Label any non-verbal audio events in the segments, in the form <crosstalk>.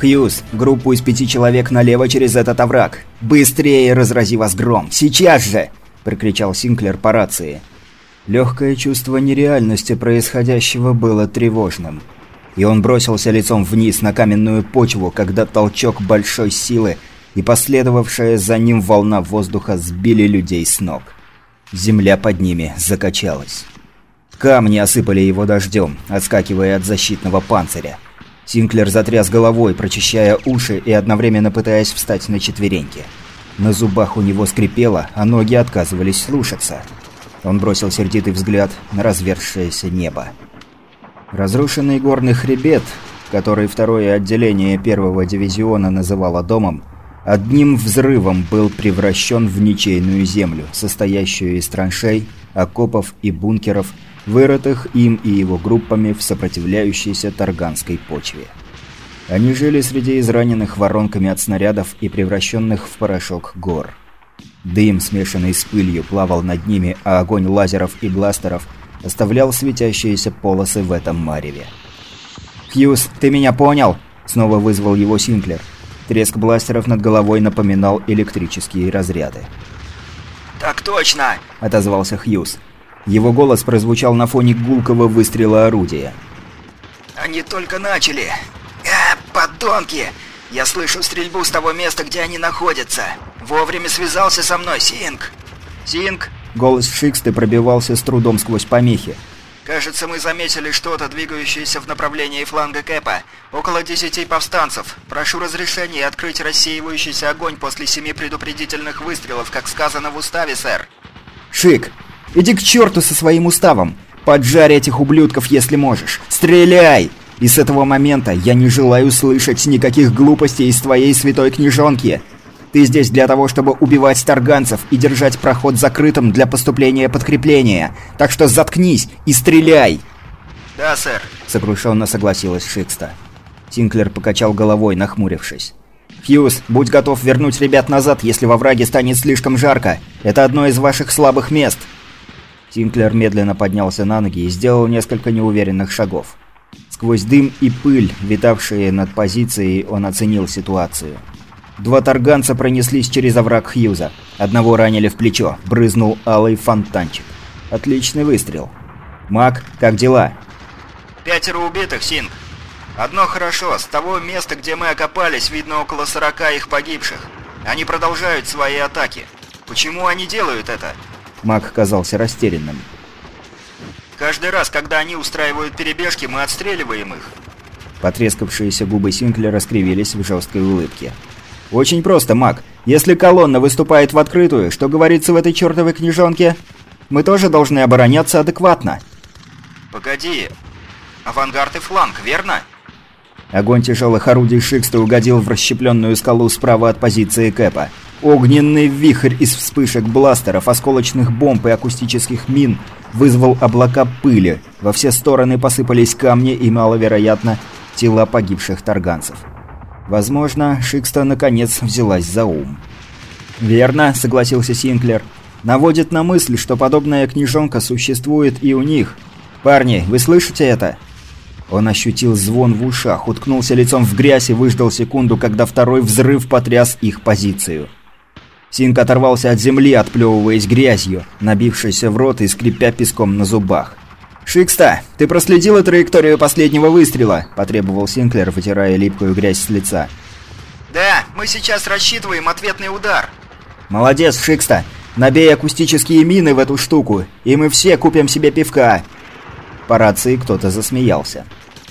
«Хьюз, группу из пяти человек налево через этот овраг! Быстрее разрази вас гром! Сейчас же!» – прикричал Синклер по рации. Легкое чувство нереальности происходящего было тревожным. И он бросился лицом вниз на каменную почву, когда толчок большой силы и последовавшая за ним волна воздуха сбили людей с ног. Земля под ними закачалась. Камни осыпали его дождем, отскакивая от защитного панциря. Синклер затряс головой, прочищая уши и одновременно пытаясь встать на четвереньки. На зубах у него скрипело, а ноги отказывались слушаться. Он бросил сердитый взгляд на развершееся небо. Разрушенный горный хребет, который второе отделение первого дивизиона называло домом, одним взрывом был превращен в ничейную землю, состоящую из траншей, окопов и бункеров, вырытых им и его группами в сопротивляющейся Тарганской почве. Они жили среди израненных воронками от снарядов и превращенных в порошок гор. Дым, смешанный с пылью, плавал над ними, а огонь лазеров и бластеров оставлял светящиеся полосы в этом мареве. «Хьюз, ты меня понял?» – снова вызвал его Синклер. Треск бластеров над головой напоминал электрические разряды. «Так точно!» – отозвался Хьюз. Его голос прозвучал на фоне гулкого выстрела орудия. «Они только начали! Э, подонки! Я слышу стрельбу с того места, где они находятся! Вовремя связался со мной, Синг!» «Синг!» Голос Шиксты пробивался с трудом сквозь помехи. «Кажется, мы заметили что-то, двигающееся в направлении фланга Кэпа. Около десяти повстанцев. Прошу разрешения открыть рассеивающийся огонь после семи предупредительных выстрелов, как сказано в уставе, сэр». «Шик, Иди к черту со своим уставом! Поджарь этих ублюдков, если можешь! Стреляй! И с этого момента я не желаю слышать никаких глупостей из твоей святой книжонки! Ты здесь для того, чтобы убивать тарганцев и держать проход закрытым для поступления подкрепления. Так что заткнись и стреляй!» «Да, сэр», — сокрушенно согласилась Шикста. Синклер покачал головой, нахмурившись. «Хьюз, будь готов вернуть ребят назад, если во враге станет слишком жарко. Это одно из ваших слабых мест». Синклер медленно поднялся на ноги и сделал несколько неуверенных шагов. Сквозь дым и пыль, витавшие над позицией, он оценил ситуацию. Два тарганца пронеслись через овраг Хьюза. Одного ранили в плечо, брызнул алый фонтанчик. Отличный выстрел. «Мак, как дела?» «Пятеро убитых, Синг. Одно хорошо, с того места, где мы окопались, видно около сорока их погибших. Они продолжают свои атаки. Почему они делают это?» Маг казался растерянным. «Каждый раз, когда они устраивают перебежки, мы отстреливаем их». Потрескавшиеся губы Синклера скривились в жесткой улыбке. «Очень просто, маг. Если колонна выступает в открытую, что говорится в этой чертовой книжонке? Мы тоже должны обороняться адекватно». «Погоди. Авангард и фланг, верно?» Огонь тяжелых орудий Шикста угодил в расщепленную скалу справа от позиции Кэпа. Огненный вихрь из вспышек бластеров, осколочных бомб и акустических мин вызвал облака пыли. Во все стороны посыпались камни и, маловероятно, тела погибших тарганцев. Возможно, Шикста наконец взялась за ум. «Верно», — согласился Синклер. «Наводит на мысль, что подобная книжонка существует и у них. Парни, вы слышите это?» Он ощутил звон в ушах, уткнулся лицом в грязь и выждал секунду, когда второй взрыв потряс их позицию. Синк оторвался от земли, отплевываясь грязью, набившейся в рот и скрипя песком на зубах. «Шикста, ты проследила траекторию последнего выстрела?» – потребовал Синклер, вытирая липкую грязь с лица. «Да, мы сейчас рассчитываем ответный удар». «Молодец, Шикста! Набей акустические мины в эту штуку, и мы все купим себе пивка!» По рации кто-то засмеялся.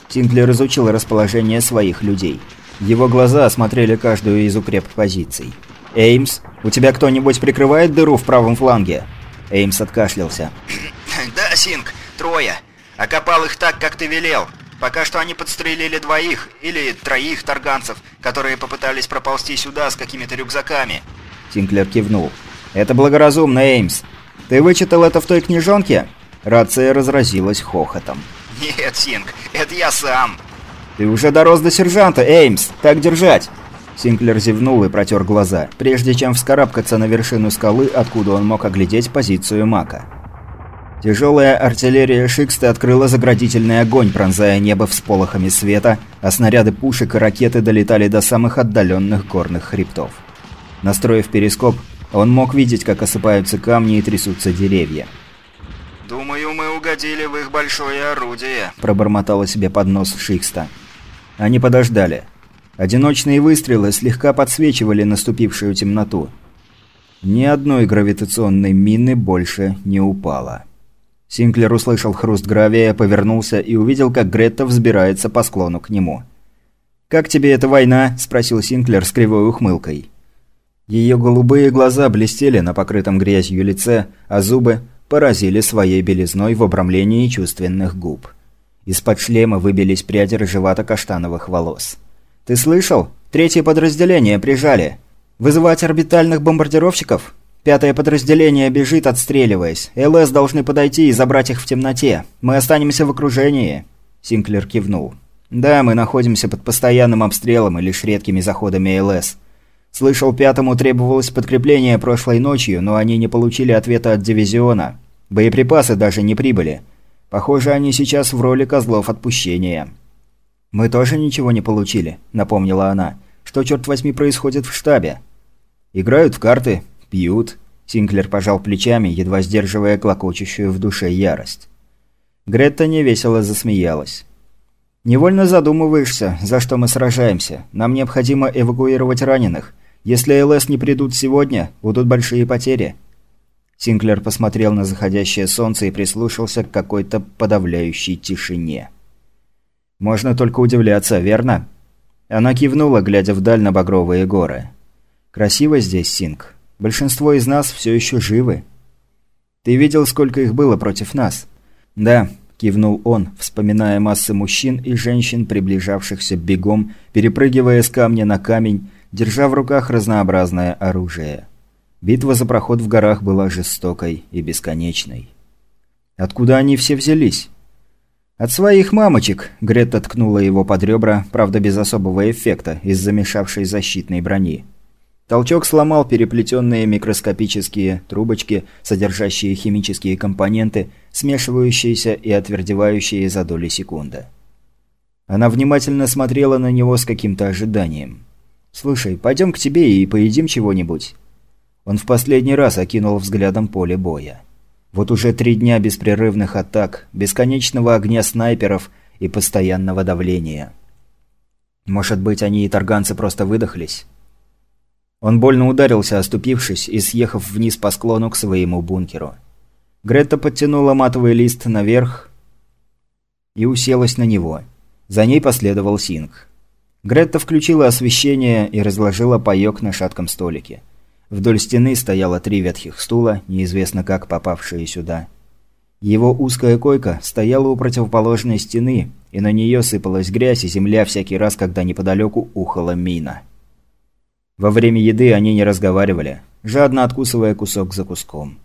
Синклер изучил расположение своих людей. Его глаза осмотрели каждую из укреп-позиций. «Эймс, у тебя кто-нибудь прикрывает дыру в правом фланге?» Эймс откашлялся. <clears throat> «Да, Синг, трое. Окопал их так, как ты велел. Пока что они подстрелили двоих или троих тарганцев, которые попытались проползти сюда с какими-то рюкзаками». Синклер кивнул. «Это благоразумно, Эймс. Ты вычитал это в той книжонке?» Рация разразилась хохотом. «Нет, Синг, это я сам». «Ты уже дорос до сержанта, Эймс. Так держать!» Синклер зевнул и протер глаза, прежде чем вскарабкаться на вершину скалы, откуда он мог оглядеть позицию Мака. Тяжелая артиллерия Шикста открыла заградительный огонь, пронзая небо всполохами света, а снаряды пушек и ракеты долетали до самых отдаленных горных хребтов. Настроив перископ, он мог видеть, как осыпаются камни и трясутся деревья. «Думаю, мы угодили в их большое орудие», – пробормотала себе под нос Шикста. Они подождали. Одиночные выстрелы слегка подсвечивали наступившую темноту. Ни одной гравитационной мины больше не упало. Синклер услышал хруст гравия, повернулся и увидел, как Гретта взбирается по склону к нему. «Как тебе эта война?» – спросил Синклер с кривой ухмылкой. Ее голубые глаза блестели на покрытом грязью лице, а зубы поразили своей белизной в обрамлении чувственных губ. Из-под шлема выбились пряди рыжевато-каштановых волос. «Ты слышал? Третье подразделение прижали. Вызывать орбитальных бомбардировщиков? Пятое подразделение бежит, отстреливаясь. ЛС должны подойти и забрать их в темноте. Мы останемся в окружении». Синклер кивнул. «Да, мы находимся под постоянным обстрелом и лишь редкими заходами ЛС. Слышал, пятому требовалось подкрепление прошлой ночью, но они не получили ответа от дивизиона. Боеприпасы даже не прибыли. Похоже, они сейчас в роли козлов отпущения». «Мы тоже ничего не получили», — напомнила она. «Что, черт возьми, происходит в штабе?» «Играют в карты, пьют», — Синклер пожал плечами, едва сдерживая клокочущую в душе ярость. Гретта невесело засмеялась. «Невольно задумываешься, за что мы сражаемся. Нам необходимо эвакуировать раненых. Если ЛС не придут сегодня, будут большие потери». Синклер посмотрел на заходящее солнце и прислушался к какой-то подавляющей тишине. «Можно только удивляться, верно?» Она кивнула, глядя вдаль на багровые горы. «Красиво здесь, Синг. Большинство из нас все еще живы. Ты видел, сколько их было против нас?» «Да», – кивнул он, вспоминая массы мужчин и женщин, приближавшихся бегом, перепрыгивая с камня на камень, держа в руках разнообразное оружие. Битва за проход в горах была жестокой и бесконечной. Откуда они все взялись? «От своих мамочек», — Гретта ткнула его под ребра, правда без особого эффекта, из замешавшей защитной брони. Толчок сломал переплетенные микроскопические трубочки, содержащие химические компоненты, смешивающиеся и отвердевающие за доли секунды. Она внимательно смотрела на него с каким-то ожиданием. «Слушай, пойдем к тебе и поедим чего-нибудь». Он в последний раз окинул взглядом поле боя. Вот уже три дня беспрерывных атак, бесконечного огня снайперов и постоянного давления. Может быть, они и торганцы просто выдохлись? Он больно ударился, оступившись и съехав вниз по склону к своему бункеру. Гретта подтянула матовый лист наверх и уселась на него. За ней последовал Синг. Гретта включила освещение и разложила паёк на шатком столике. Вдоль стены стояло три ветхих стула, неизвестно как попавшие сюда. Его узкая койка стояла у противоположной стены, и на нее сыпалась грязь и земля всякий раз, когда неподалеку ухала мина. Во время еды они не разговаривали, жадно откусывая кусок за куском.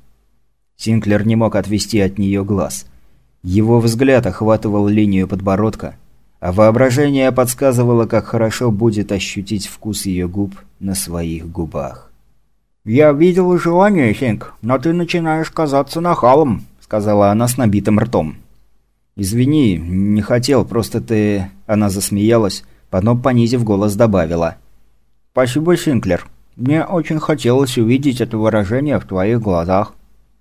Синклер не мог отвести от нее глаз. Его взгляд охватывал линию подбородка, а воображение подсказывало, как хорошо будет ощутить вкус ее губ на своих губах. «Я видел желание, Синг, но ты начинаешь казаться нахалом», — сказала она с набитым ртом. «Извини, не хотел, просто ты...» Она засмеялась, потом, понизив голос, добавила. «Спасибо, Синклер. Мне очень хотелось увидеть это выражение в твоих глазах».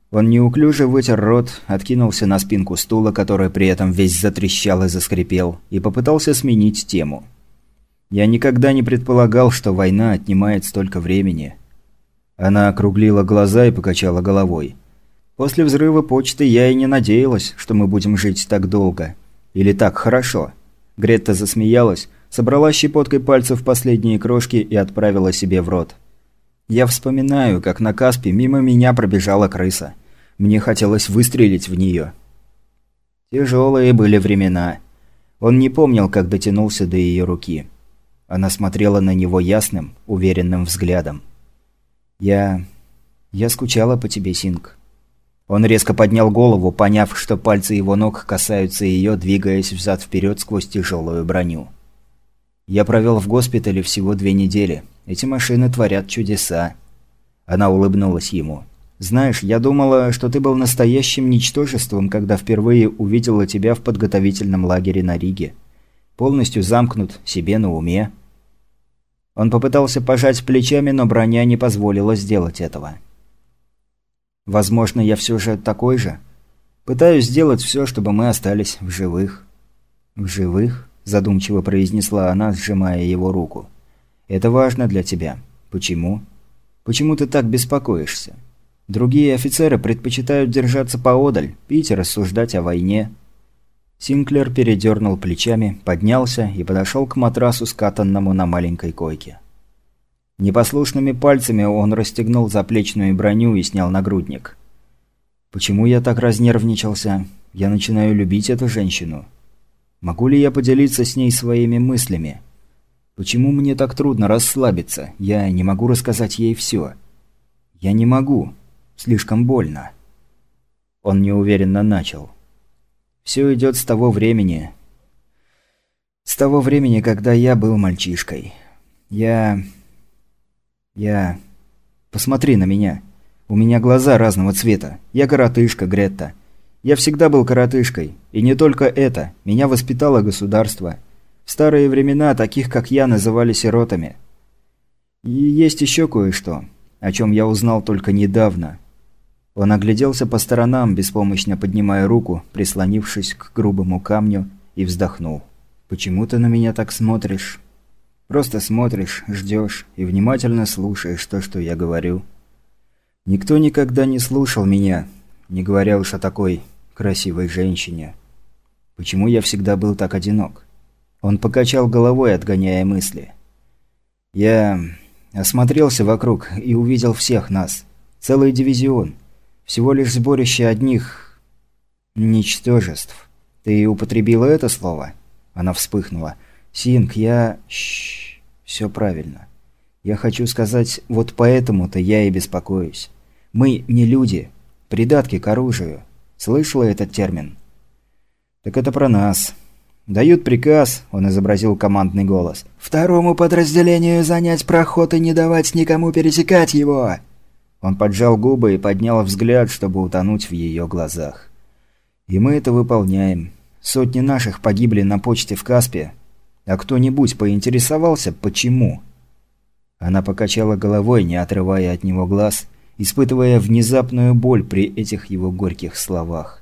Он неуклюже вытер рот, откинулся на спинку стула, который при этом весь затрещал и заскрипел, и попытался сменить тему. «Я никогда не предполагал, что война отнимает столько времени». Она округлила глаза и покачала головой. «После взрыва почты я и не надеялась, что мы будем жить так долго. Или так хорошо». Гретта засмеялась, собрала щепоткой пальцев последние крошки и отправила себе в рот. «Я вспоминаю, как на Каспе мимо меня пробежала крыса. Мне хотелось выстрелить в нее». Тяжелые были времена. Он не помнил, как дотянулся до ее руки. Она смотрела на него ясным, уверенным взглядом. «Я... я скучала по тебе, Синг». Он резко поднял голову, поняв, что пальцы его ног касаются ее, двигаясь взад-вперед сквозь тяжелую броню. «Я провел в госпитале всего две недели. Эти машины творят чудеса». Она улыбнулась ему. Знаешь, я думала, что ты был настоящим ничтожеством, когда впервые увидела тебя в подготовительном лагере на Риге. Полностью замкнут, себе на уме. Он попытался пожать плечами, но броня не позволила сделать этого. Возможно, я все же такой же. Пытаюсь сделать все, чтобы мы остались в живых. В живых? Задумчиво произнесла она, сжимая его руку. Это важно для тебя. Почему? Почему ты так беспокоишься? Другие офицеры предпочитают держаться поодаль, пить и рассуждать о войне. Синклер передернул плечами, поднялся и подошел к матрасу, скатанному на маленькой койке. Непослушными пальцами он расстегнул заплечную броню и снял нагрудник. «Почему я так разнервничался? Я начинаю любить эту женщину. Могу ли я поделиться с ней своими мыслями? Почему мне так трудно расслабиться? Я не могу рассказать ей все. Я не могу. Слишком больно. Он неуверенно начал. Все идет с того времени. С того времени, когда я был мальчишкой. Я... Я... Посмотри на меня. У меня глаза разного цвета. Я коротышка, Гретта. Я всегда был коротышкой. И не только это. Меня воспитало государство. В старые времена таких, как я, называли сиротами. И есть еще кое-что, о чем я узнал только недавно. Он огляделся по сторонам, беспомощно поднимая руку, прислонившись к грубому камню, и вздохнул. «Почему ты на меня так смотришь?» «Просто смотришь, ждешь и внимательно слушаешь то, что я говорю». «Никто никогда не слушал меня, не говоря уж о такой красивой женщине. Почему я всегда был так одинок?» Он покачал головой, отгоняя мысли. «Я осмотрелся вокруг и увидел всех нас. Целый дивизион. Всего лишь сборище одних... ничтожеств. Ты употребила это слово?» Она вспыхнула. «Синг, я... Щ... Все правильно. Я хочу сказать, вот поэтому-то я и беспокоюсь. Мы не люди. Придатки к оружию. Слышала этот термин?» «Так это про нас. Дают приказ», — он изобразил командный голос. «Второму подразделению занять проход и не давать никому пересекать его!» Он поджал губы и поднял взгляд, чтобы утонуть в ее глазах. «И мы это выполняем. Сотни наших погибли на почте в Каспе. А кто-нибудь поинтересовался, почему?» Она покачала головой, не отрывая от него глаз, испытывая внезапную боль при этих его горьких словах.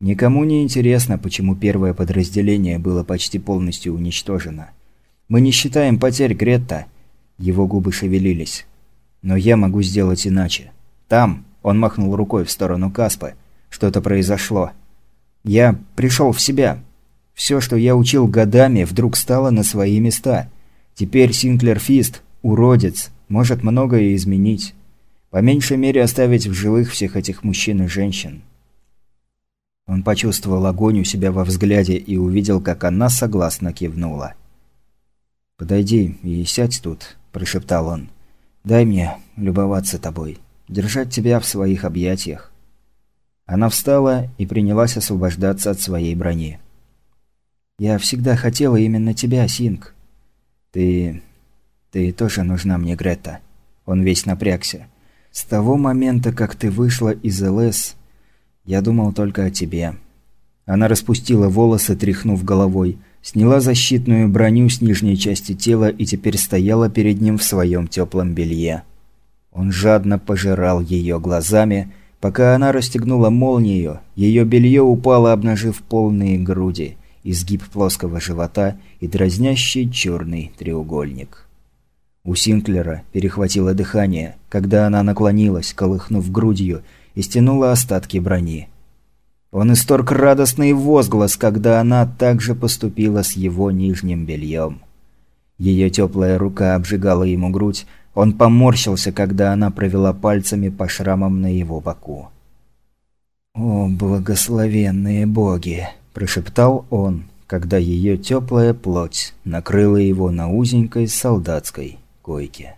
Никому не интересно, почему первое подразделение было почти полностью уничтожено. Мы не считаем потерь Гретта. Его губы шевелились. Но я могу сделать иначе. Там, он махнул рукой в сторону Каспы, что-то произошло. Я пришел в себя. Все, что я учил годами, вдруг стало на свои места. Теперь Синклер Фист, уродец, может многое изменить. По меньшей мере оставить в живых всех этих мужчин и женщин. Он почувствовал огонь у себя во взгляде и увидел, как она согласно кивнула. «Подойди и сядь тут», – прошептал он. Дай мне любоваться тобой, держать тебя в своих объятиях». Она встала и принялась освобождаться от своей брони. «Я всегда хотела именно тебя, Синг. Ты... ты тоже нужна мне, Грета». Он весь напрягся. «С того момента, как ты вышла из ЛС, я думал только о тебе». Она распустила волосы, тряхнув головой, сняла защитную броню с нижней части тела и теперь стояла перед ним в своем теплом белье. Он жадно пожирал ее глазами, пока она расстегнула молнию, ее белье упало, обнажив полные груди, изгиб плоского живота и дразнящий черный треугольник. У Синклера перехватило дыхание, когда она наклонилась, колыхнув грудью, и стянула остатки брони. Он исторг радостный возглас, когда она также поступила с его нижним бельем. Ее теплая рука обжигала ему грудь, он поморщился, когда она провела пальцами по шрамам на его боку. «О, благословенные боги!» – прошептал он, когда ее теплая плоть накрыла его на узенькой солдатской койке.